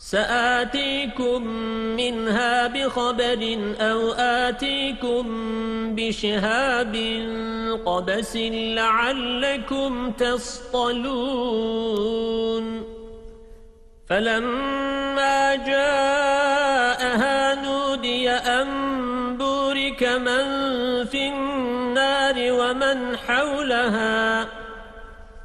سآتيكم منها بخبر أو آتيكم بشهاب قبس لعلكم تصطلون فلما جاءها نودي أن بورك من في النار ومن حولها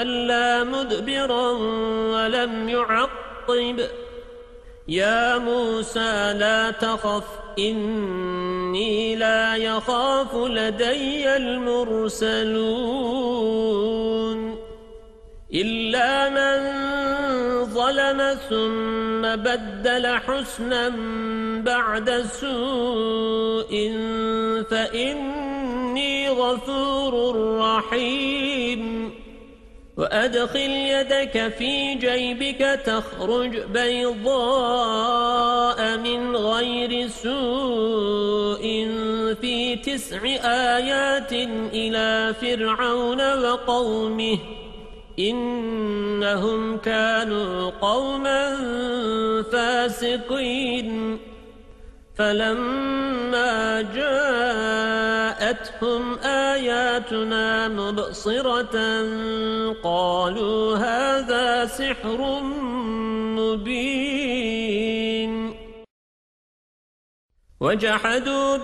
ولا مدبرا ولم يعقب. يا موسى لا تخف إني لا يخاف لدي المرسلون. إلا من ظلم ثم بدل حسنا بعد سوء فإني غفور رحيم. وأدخل يدك في جيبك تخرج بيضاء من غير سوء في تسع آيات إلى فرعون وقومه إنهم كانوا قوما فاسقين فلما جاءتهم آياتنا مبصرة قالوا هذا سحر مبين. وجحدوا